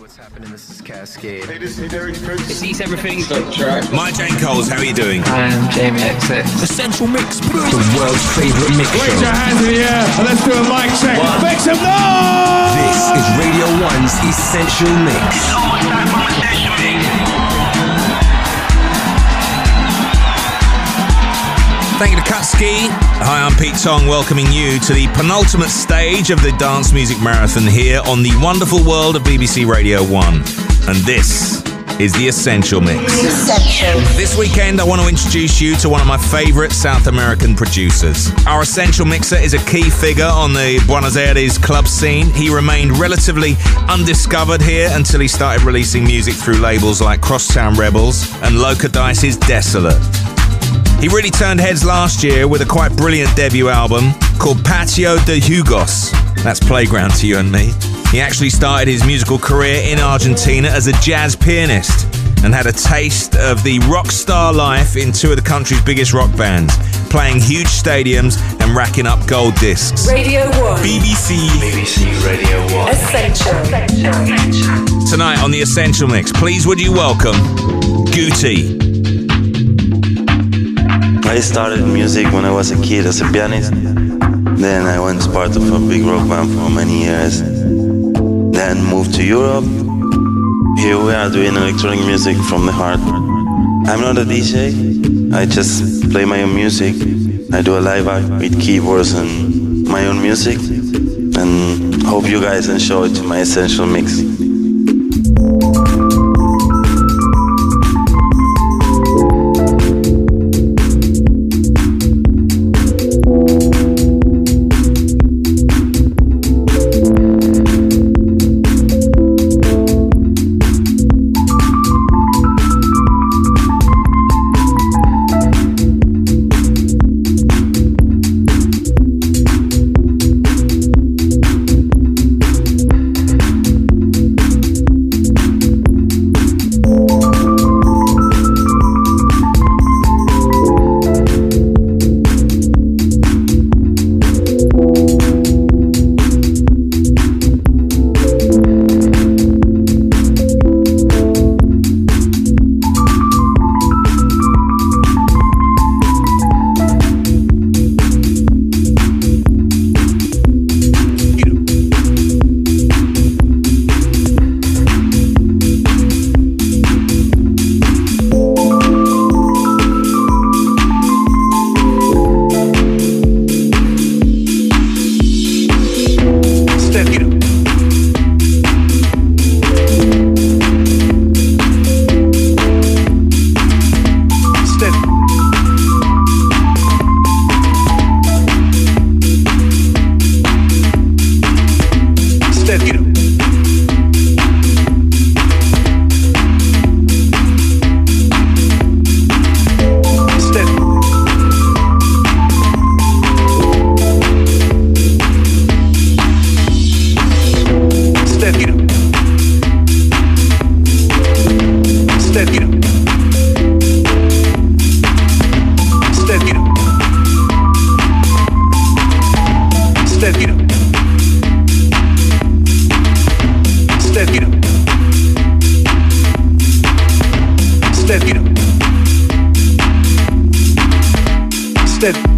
what's happening? This is Cascade. Hey, this is Derek Prince. It's East Everything. My Jane Coles, how are you doing? I'm Jamie XX. Essential Mix, The world's favorite mix Raise your hands in the air and let's do a mic check. Make some noise! This is Radio 1's Essential Mix. Thank you to Kutski. Hi, I'm Pete Tong, welcoming you to the penultimate stage of the Dance Music Marathon here on the wonderful world of BBC Radio 1. And this is the Essential Mix. This weekend, I want to introduce you to one of my favorite South American producers. Our Essential Mixer is a key figure on the Buenos Aires club scene. He remained relatively undiscovered here until he started releasing music through labels like Crosstown Rebels and Loco Dice's Desolat. He really turned heads last year with a quite brilliant debut album called Patio de Juegos. That's playground to you and me. He actually started his musical career in Argentina as a jazz pianist and had a taste of the rock star life in two of the country's biggest rock bands, playing huge stadiums and racking up gold discs. Radio 1. BBC BBC Radio 1. Essential. tonight on the Essential Mix. Please would you welcome Guti. I started music when I was a kid as a pianist. Then I was part of a big rock band for many years. Then moved to Europe. Here we are doing electronic music from the heart. I'm not a DJ. I just play my own music. I do a live act with keyboards and my own music. And hope you guys enjoy it to my essential mix. Step it up.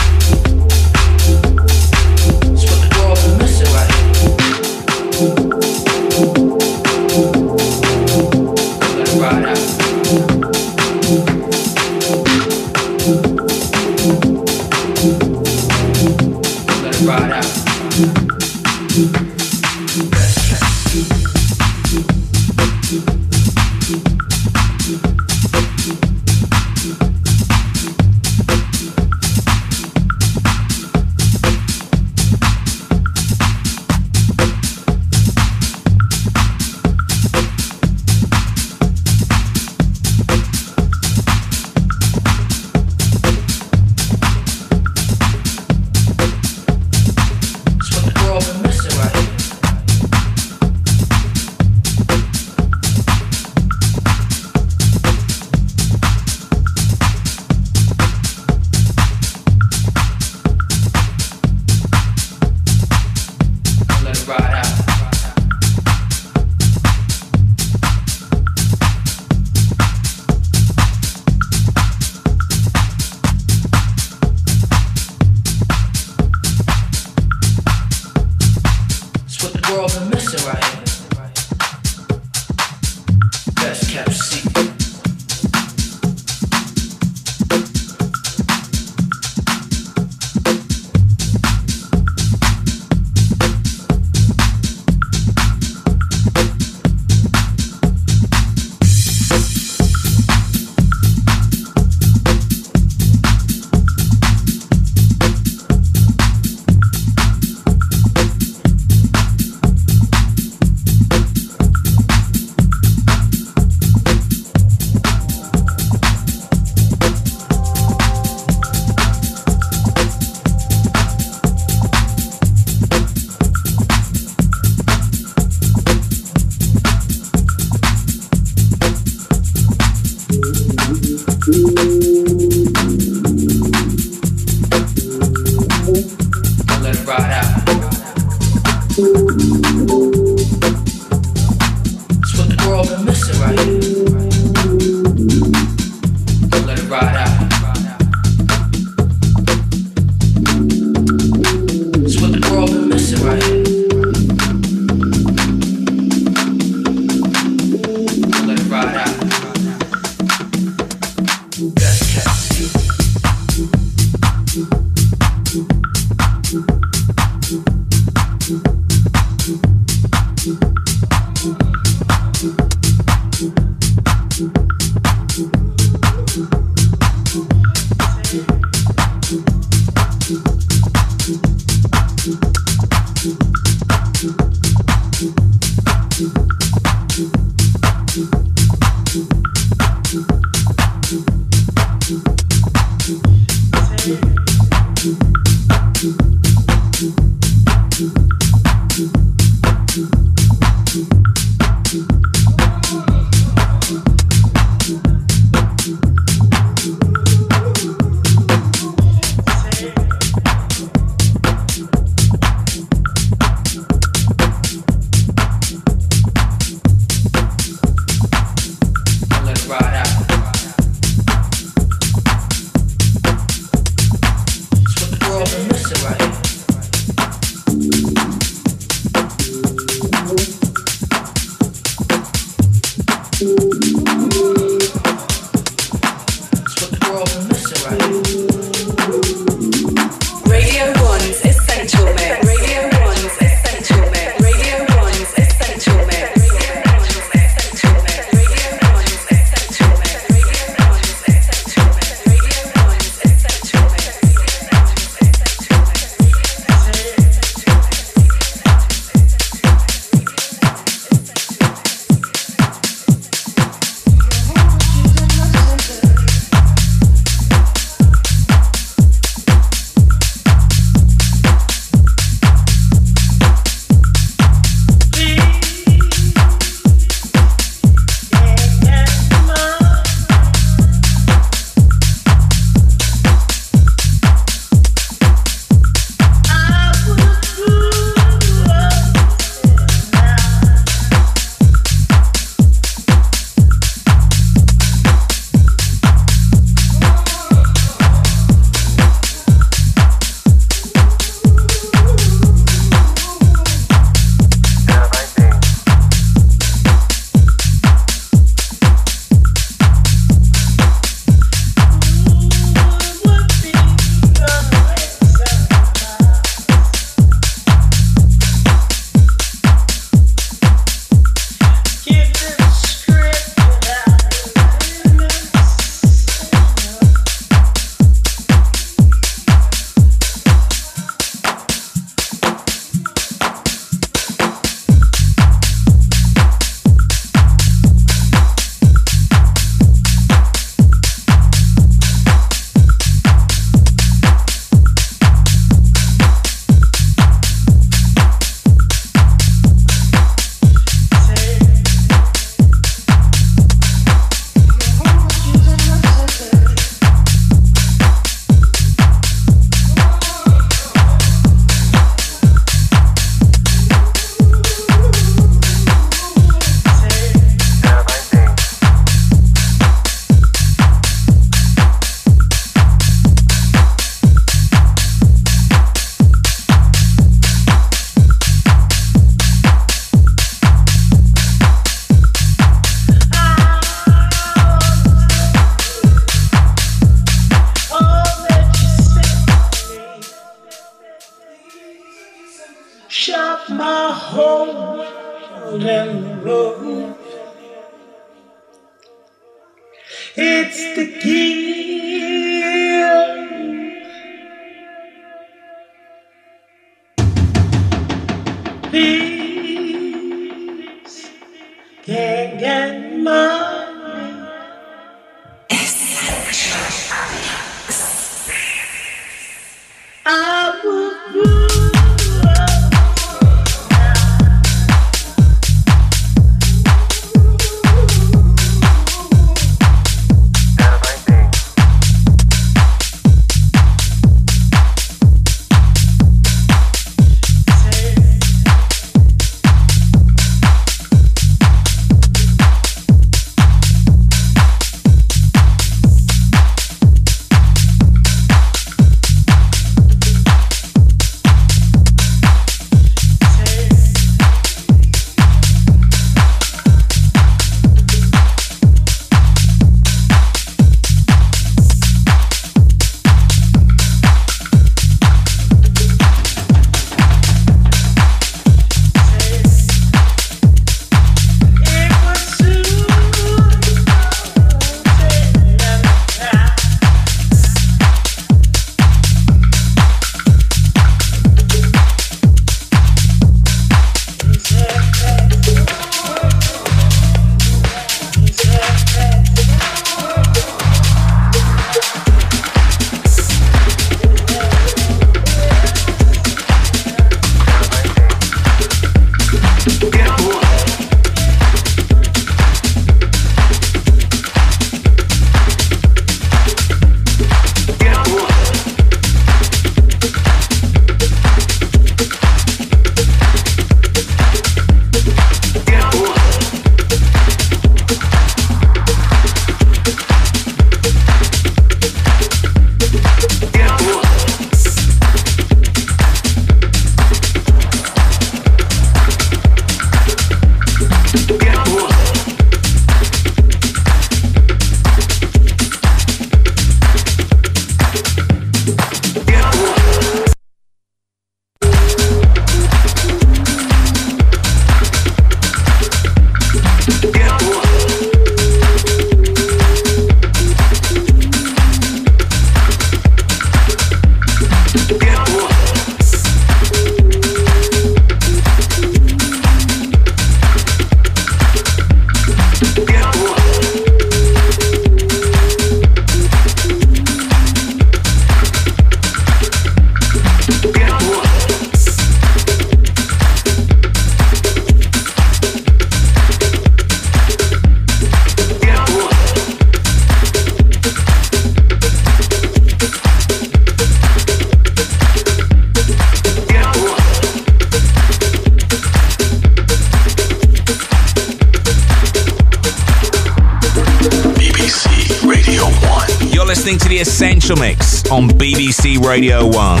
Radio 1.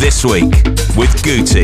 This week with Guti.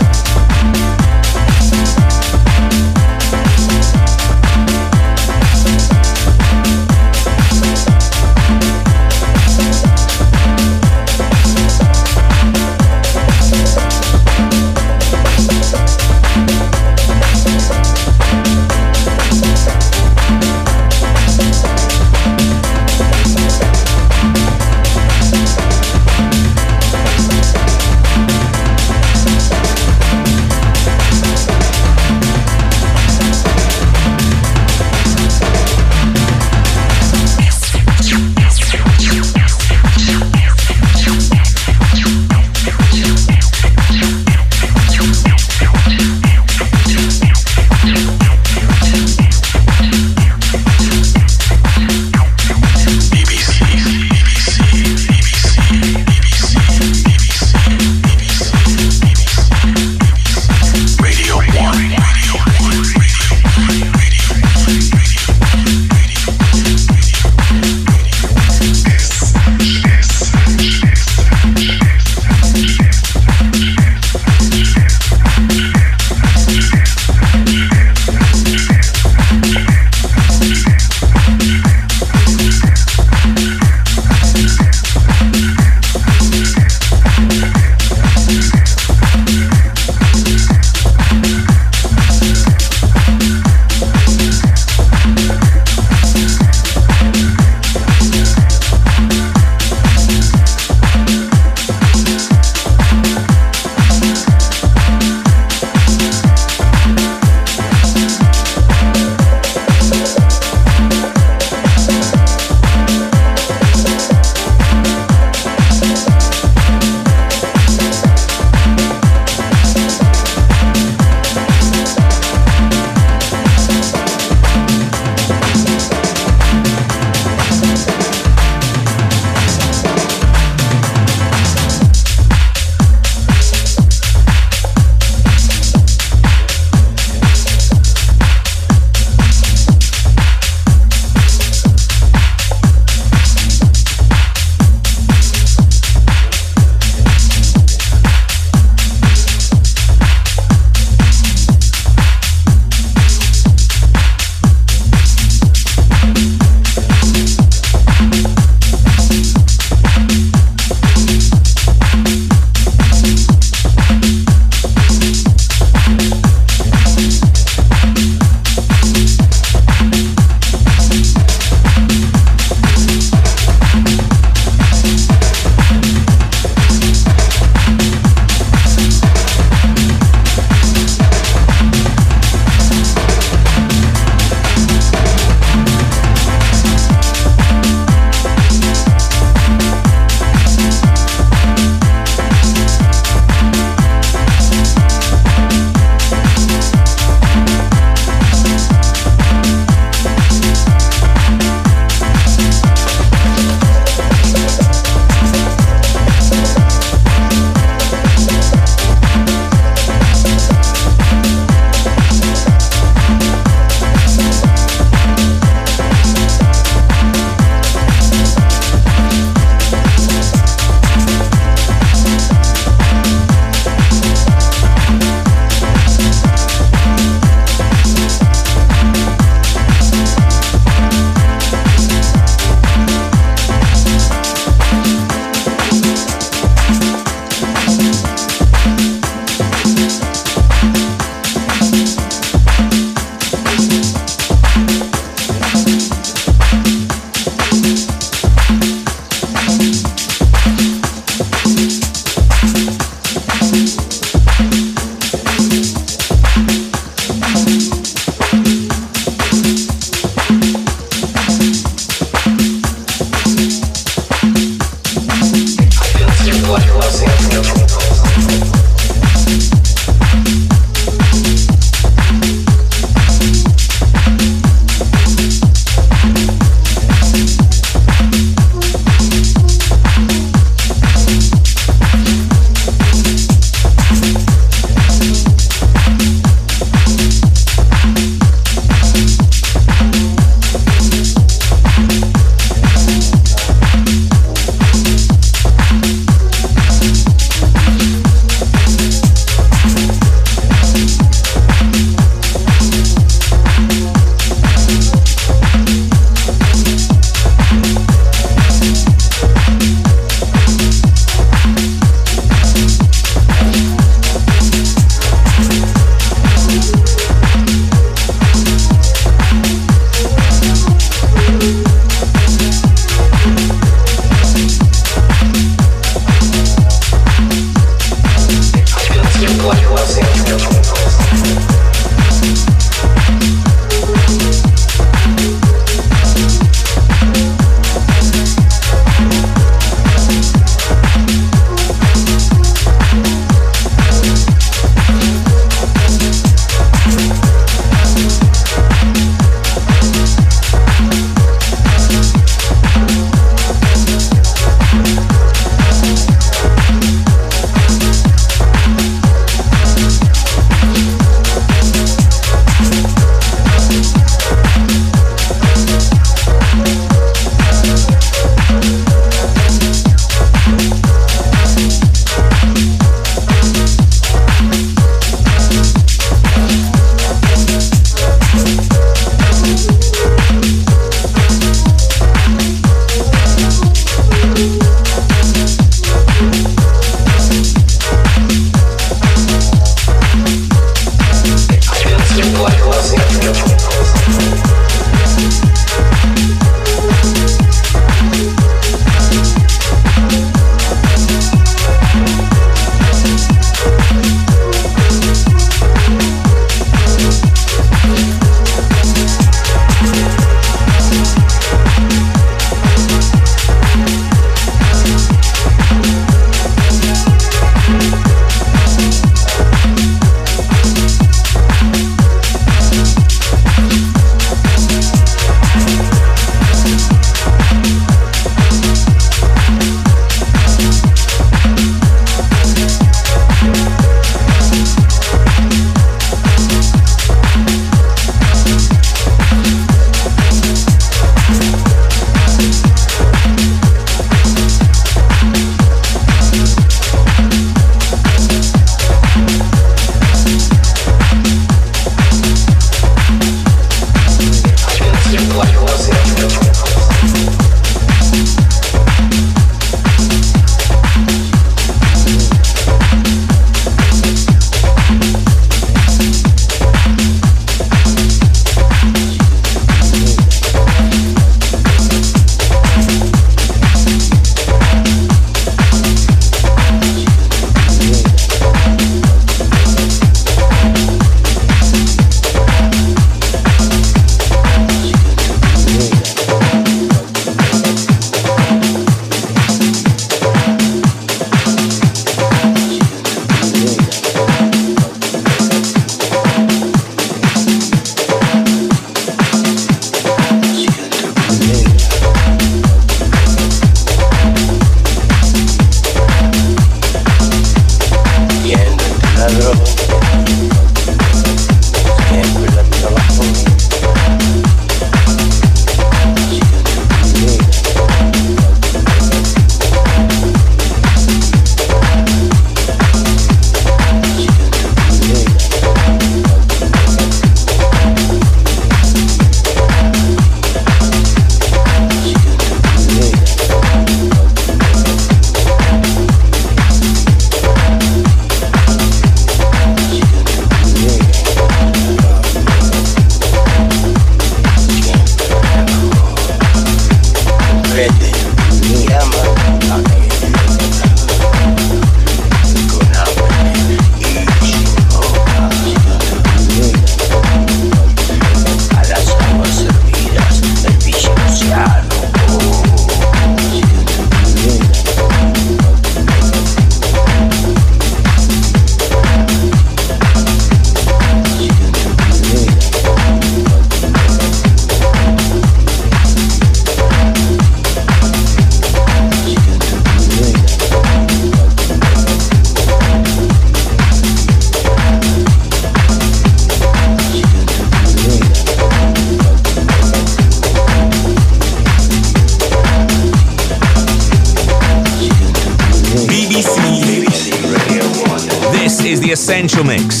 Essential Mix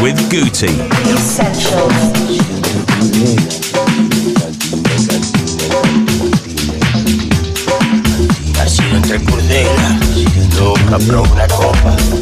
with Guti. Essential. Nacido entre Curdela, nunca probó una copa.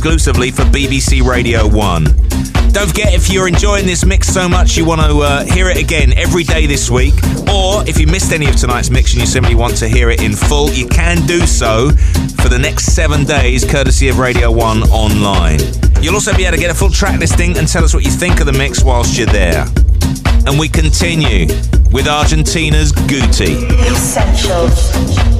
exclusively for BBC Radio 1. Don't forget, if you're enjoying this mix so much you want to uh, hear it again every day this week, or if you missed any of tonight's mix and you simply want to hear it in full, you can do so for the next seven days, courtesy of Radio 1 online. You'll also be able to get a full track listing and tell us what you think of the mix whilst you're there. And we continue with Argentina's Guti. Essential.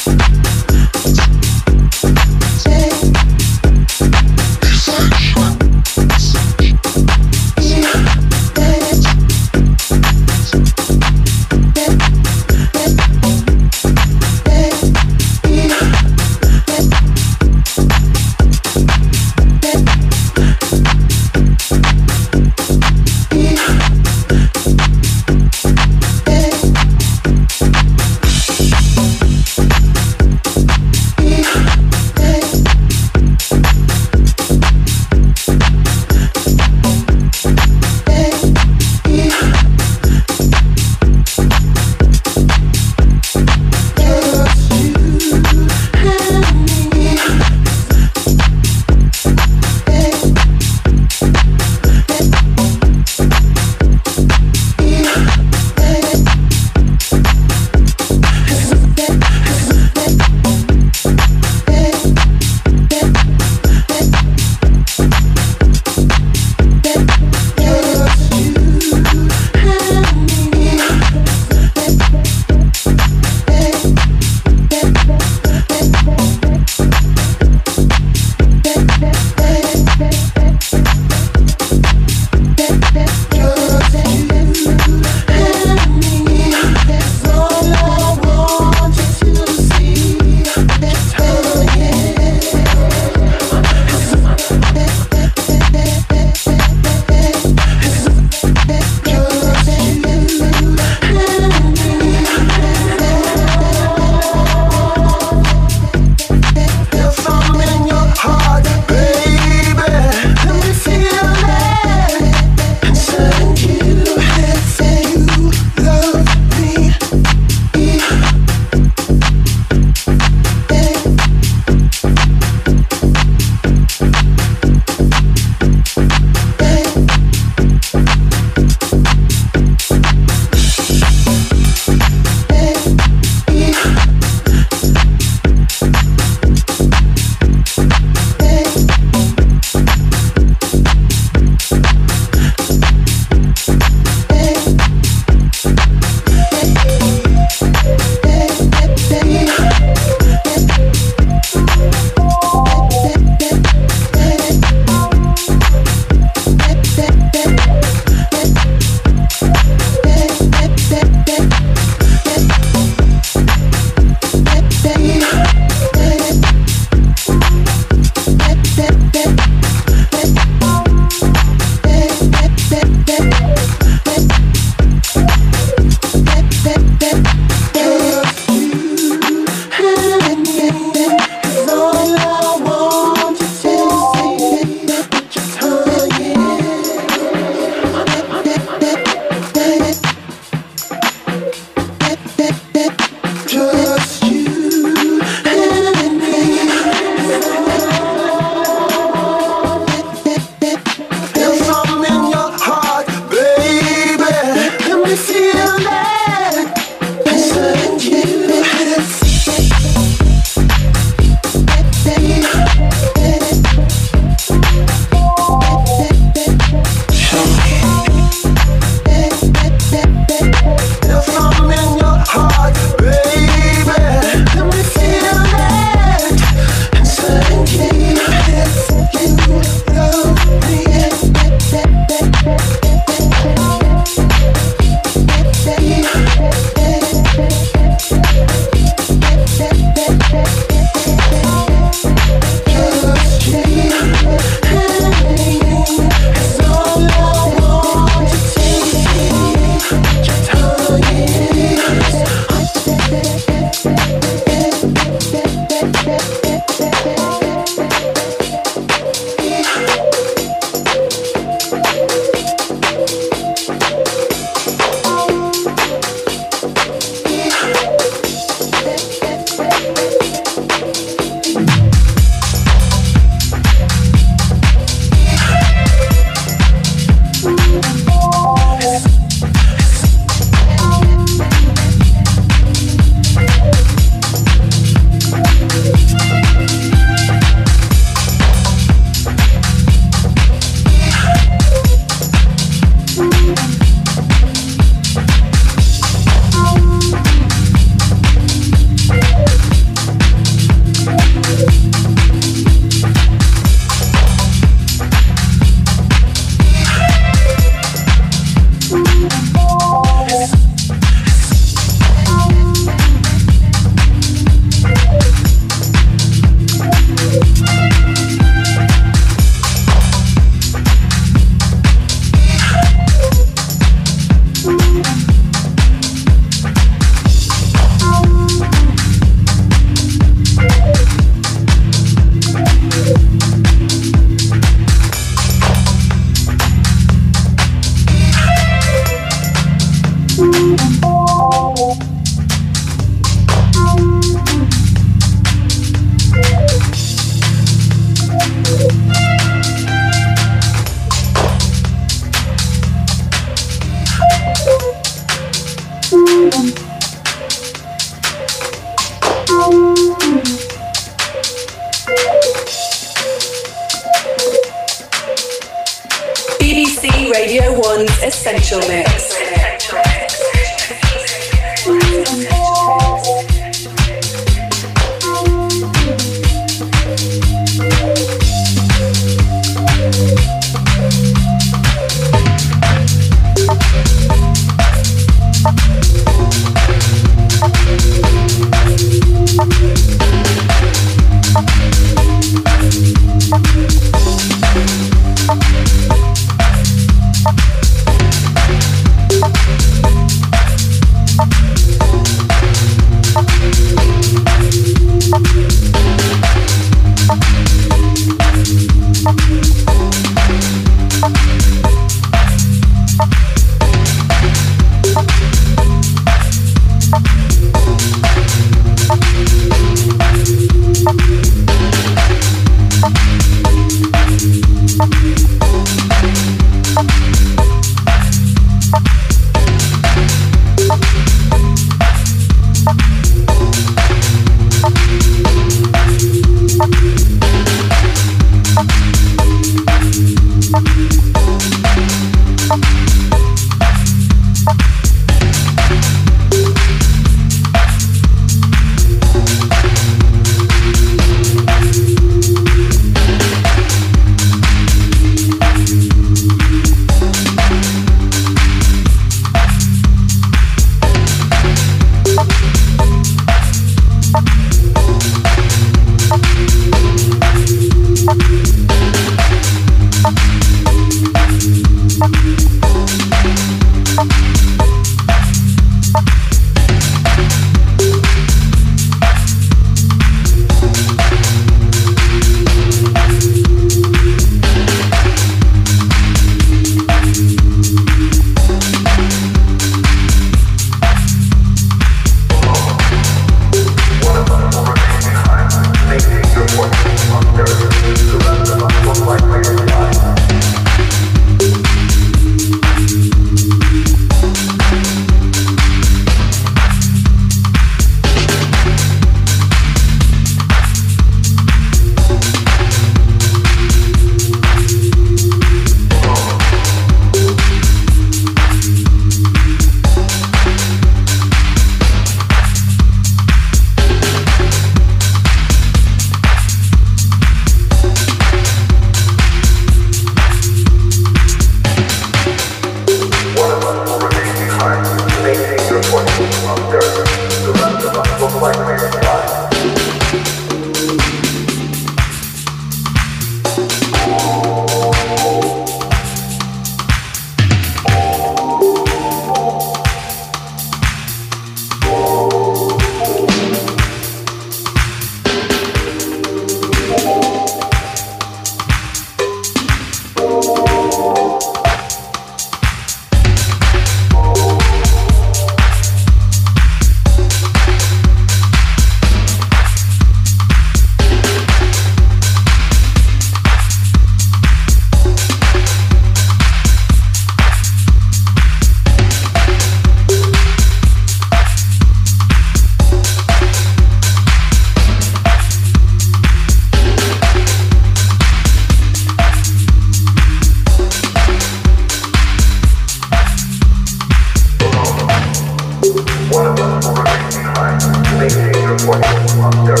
what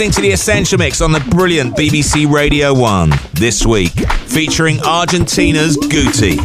listening to the Essential Mix on the brilliant BBC Radio 1 this week, featuring Argentina's Guti.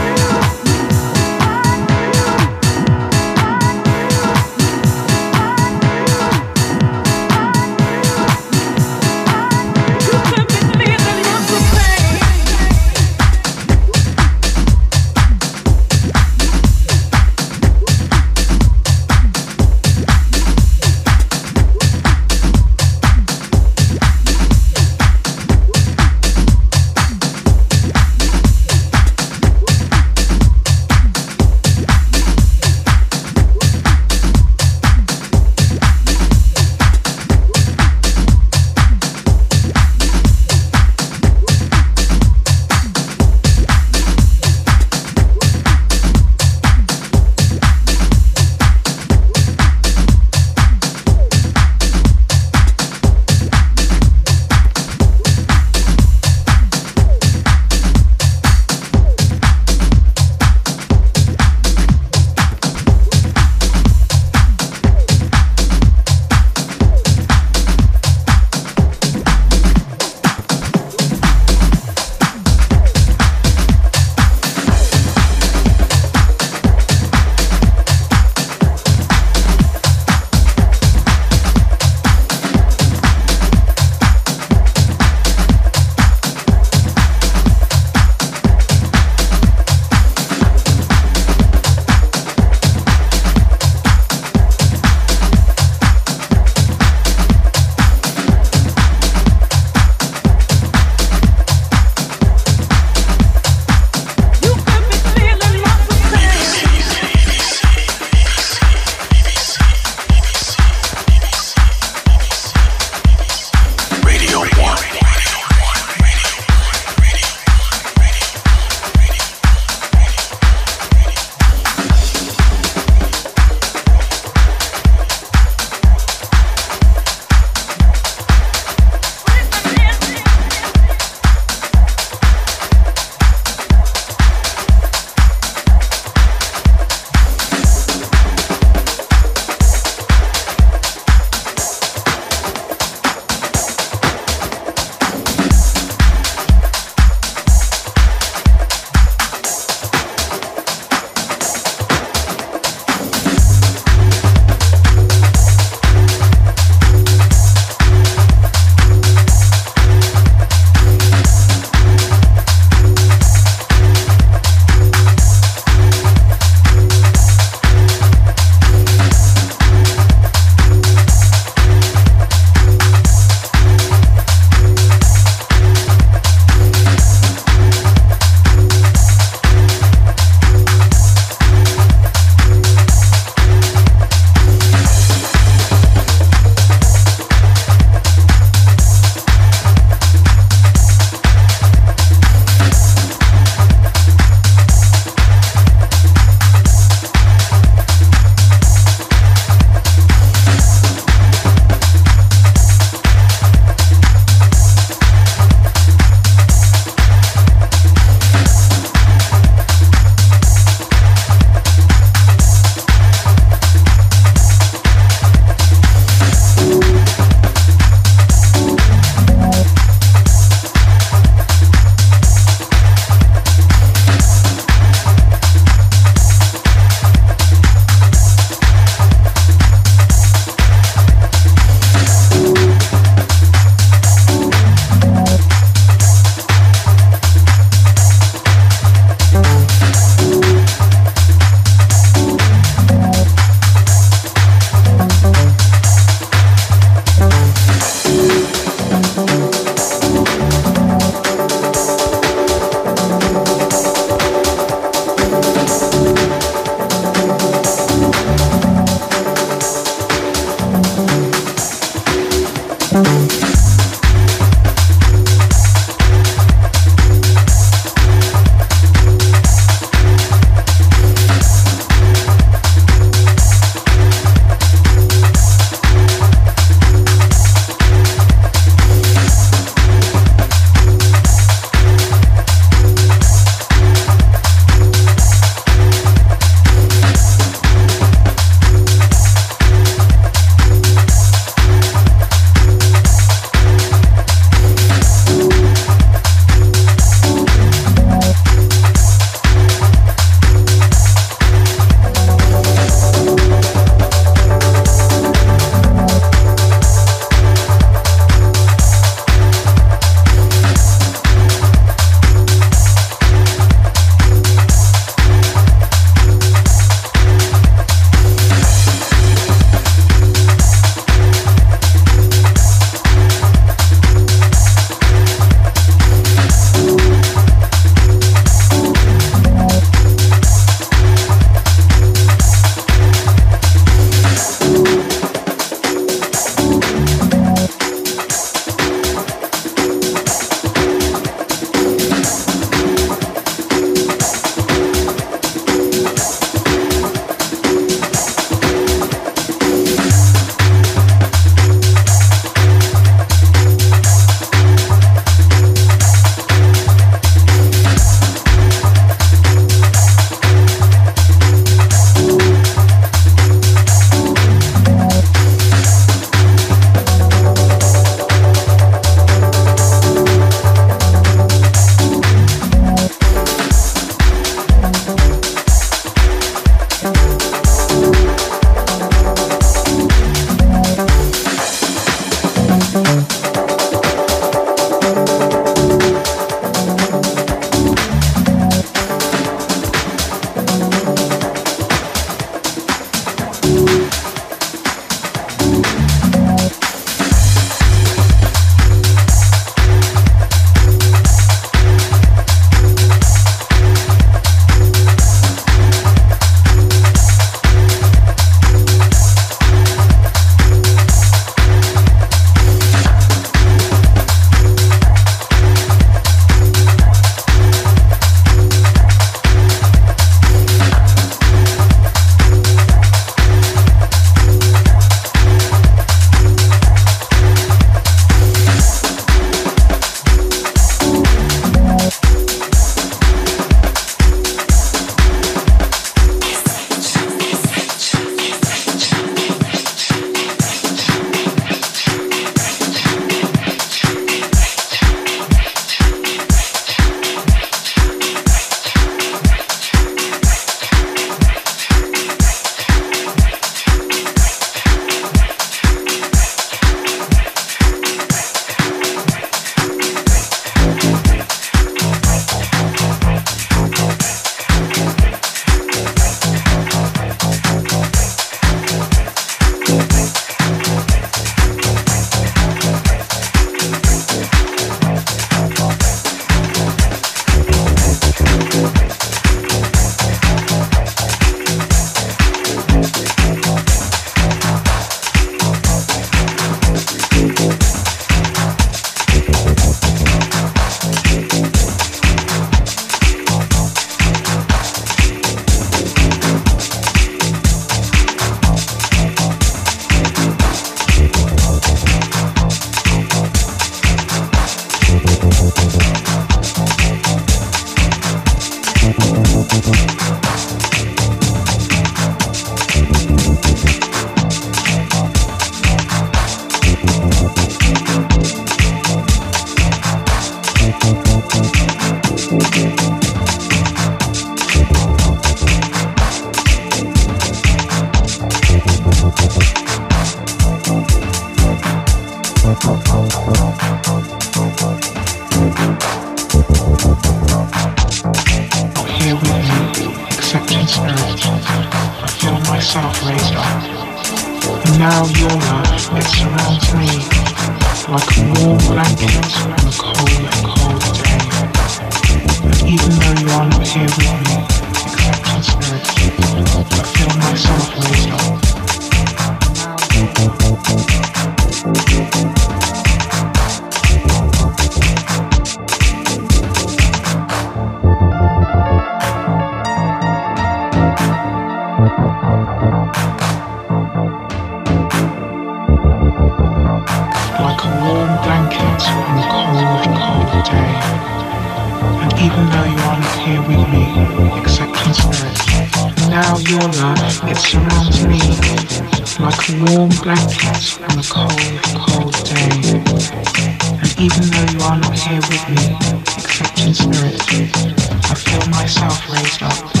off laser.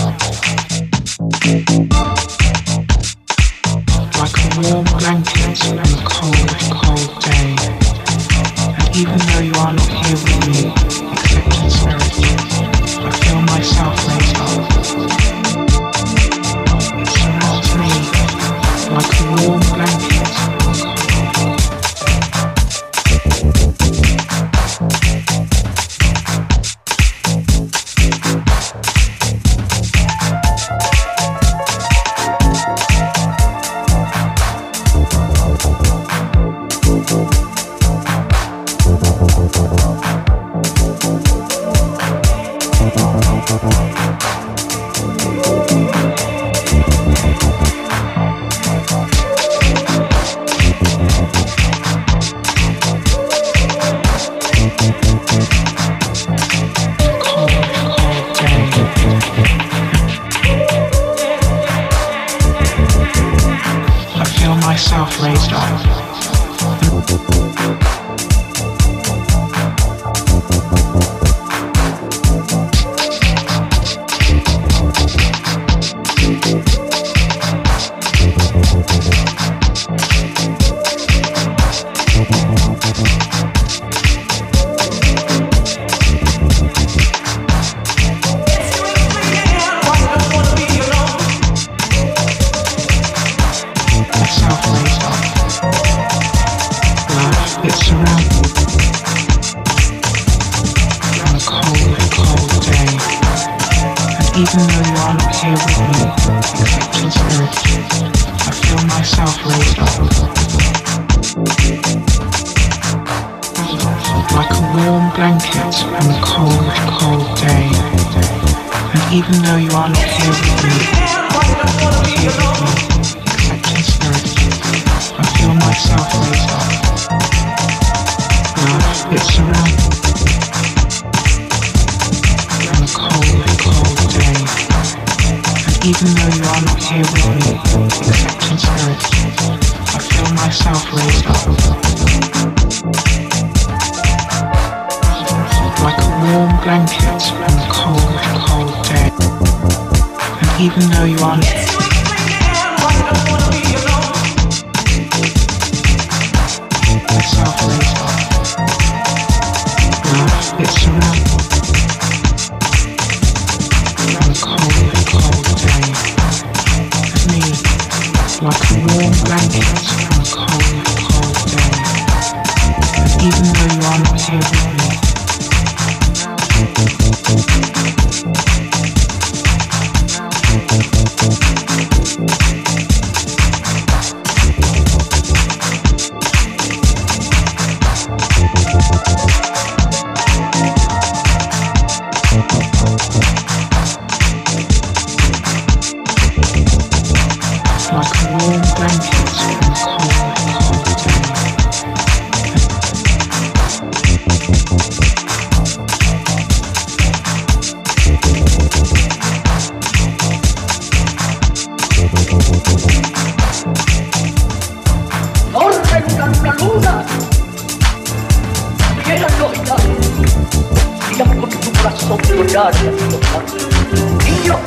Niño,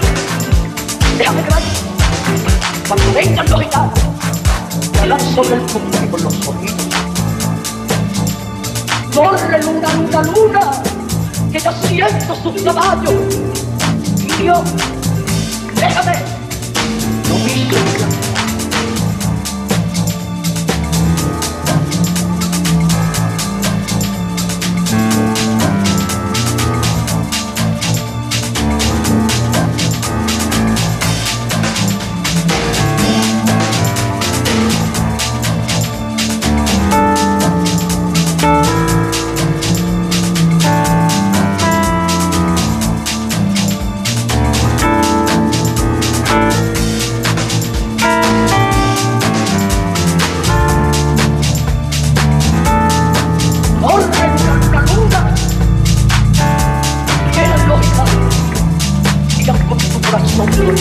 déjame que vaya. Cuando vengan los gitanos, y hablar sobre el futuro con los oídos. Corre luna, luna, luna, que yo siento sus caballos. Niño, déjame, no me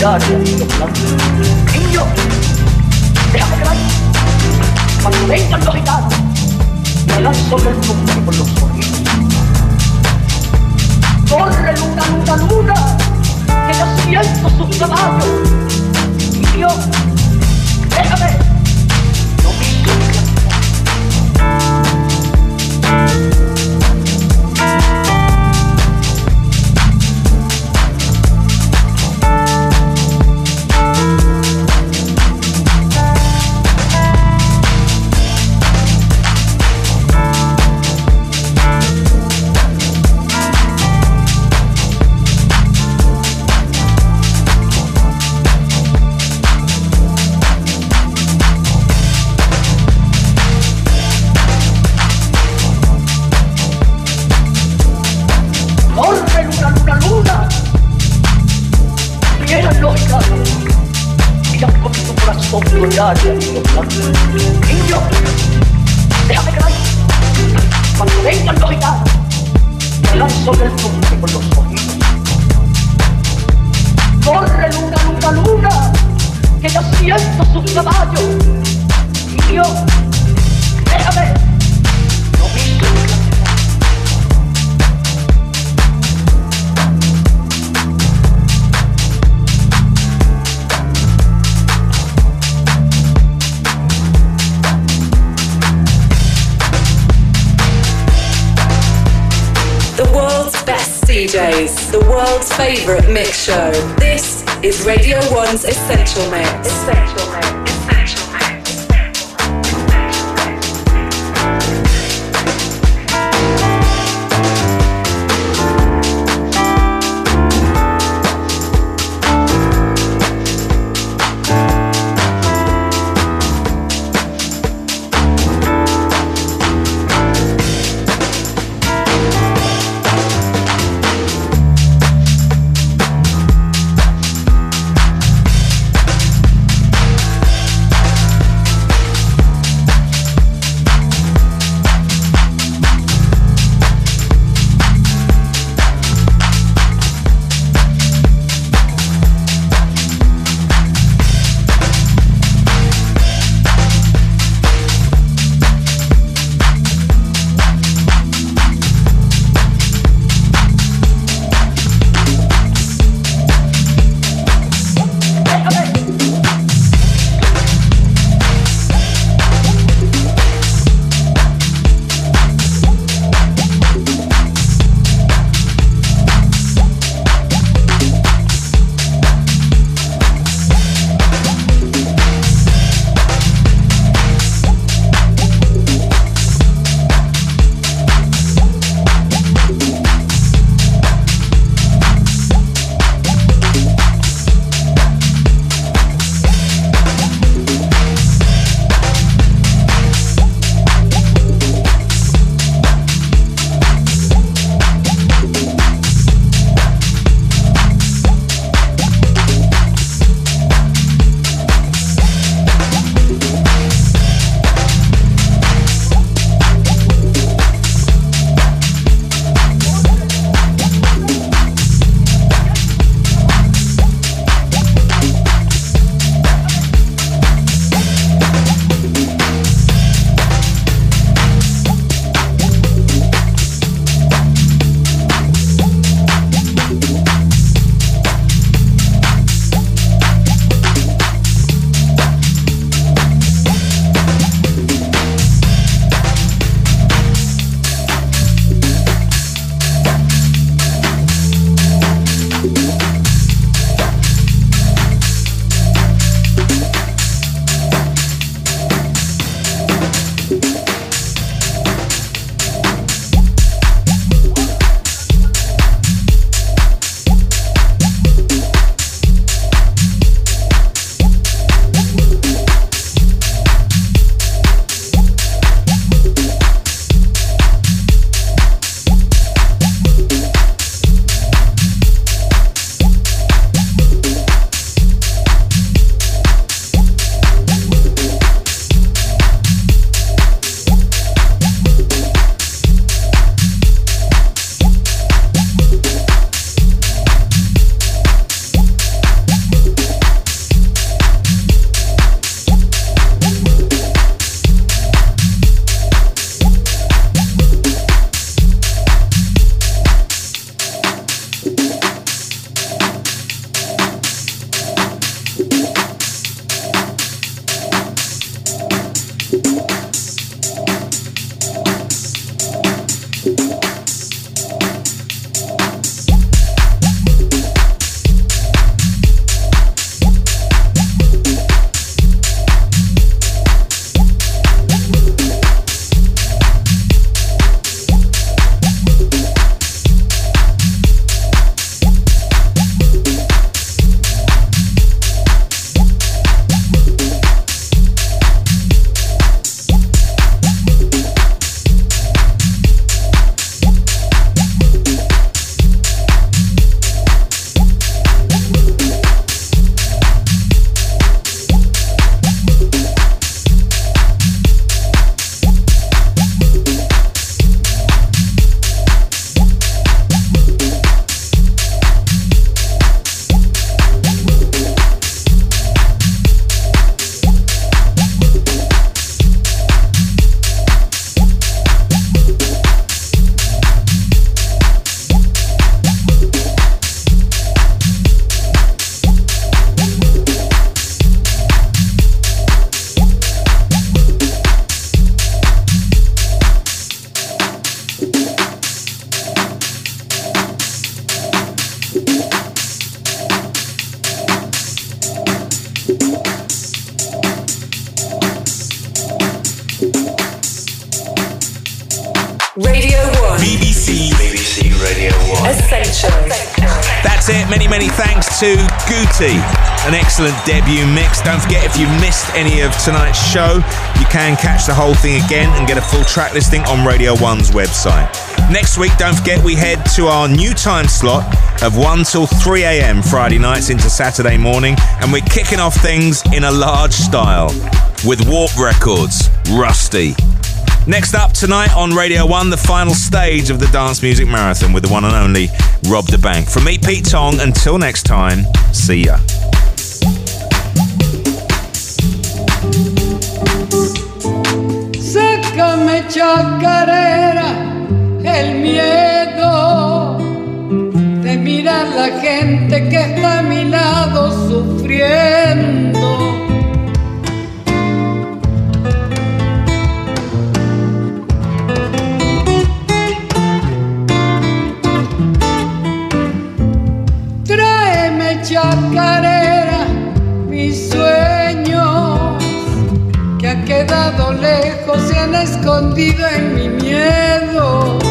大点，你怎么了？Guti. An excellent debut mix. Don't forget, if you missed any of tonight's show, you can catch the whole thing again and get a full track listing on Radio 1's website. Next week, don't forget, we head to our new time slot of 1 till 3 a.m. Friday nights into Saturday morning, and we're kicking off things in a large style with Warp Records, Rustie. Next up tonight on Radio 1, the final stage of the Dance Music Marathon with the one and only Rob da Bank. From me, Pete Tong, until next time, see ya. Sácame chacarera el miedo de mirar la gente que está a mi lado sufriendo. Chacarera mis sueños que han quedado lejos, se han escondido en mi miedo.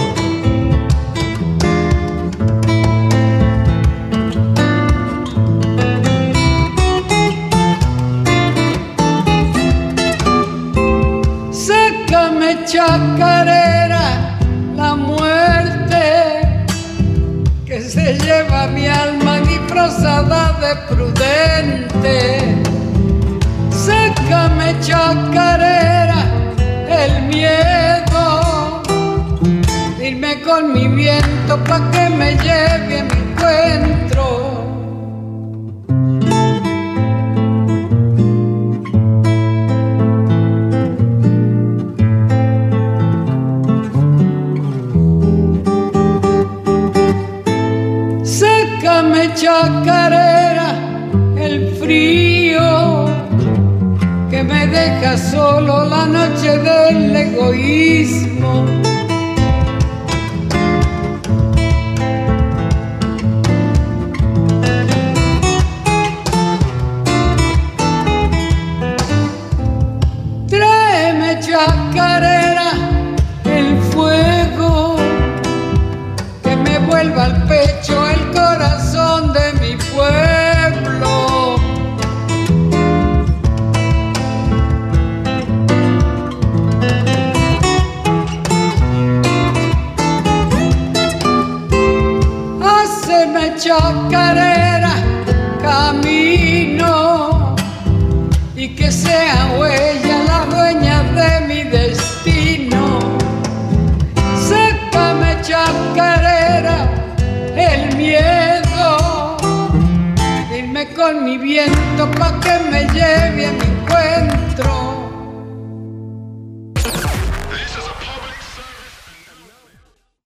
Disfrazada de prudente. Sácame chacarera el miedo, irme con mi viento pa' que me lleve a mi encuentro. Chacarera el frío que me deja solo la noche del egoísmo. Sea huella la dueña de mi destino. Sácame chacarera el miedo, irme con mi viento pa' que me lleve.